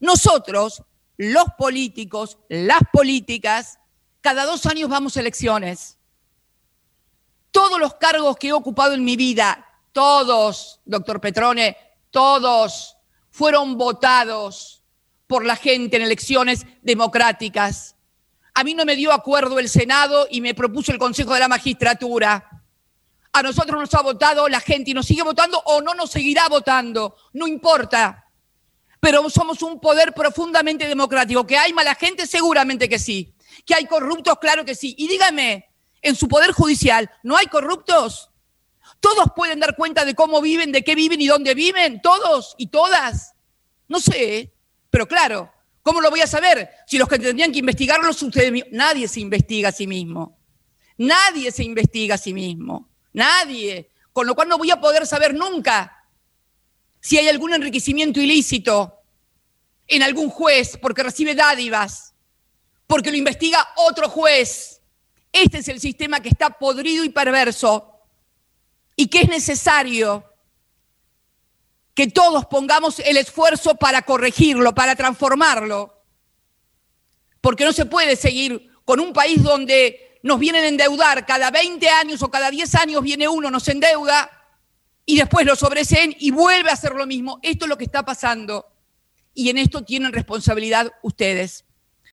Nosotros, los políticos, las políticas, cada dos años vamos a elecciones. Todos los cargos que he ocupado en mi vida, todos, doctor Petrone, todos fueron votados por la gente en elecciones democráticas. A mí no me dio acuerdo el Senado y me propuso el Consejo de la Magistratura. A nosotros nos ha votado la gente y nos sigue votando o no nos seguirá votando, no importa. Pero somos un poder profundamente democrático. ¿Que hay mala gente? Seguramente que sí. ¿Que hay corruptos? Claro que sí. Y dígame, en su poder judicial, ¿no hay corruptos? ¿Todos pueden dar cuenta de cómo viven, de qué viven y dónde viven? ¿Todos y todas? No sé, pero claro, ¿cómo lo voy a saber? Si los que tendrían que investigarlo son ustedes Nadie se investiga a sí mismo. Nadie se investiga a sí mismo. Nadie. Con lo cual no voy a poder saber nunca si hay algún enriquecimiento ilícito en algún juez porque recibe dádivas, porque lo investiga otro juez. Este es el sistema que está podrido y perverso y que es necesario que todos pongamos el esfuerzo para corregirlo, para transformarlo. Porque no se puede seguir con un país donde nos vienen a endeudar cada 20 años o cada 10 años viene uno, nos endeuda y después lo sobreseen y vuelve a hacer lo mismo. Esto es lo que está pasando y en esto tienen responsabilidad ustedes.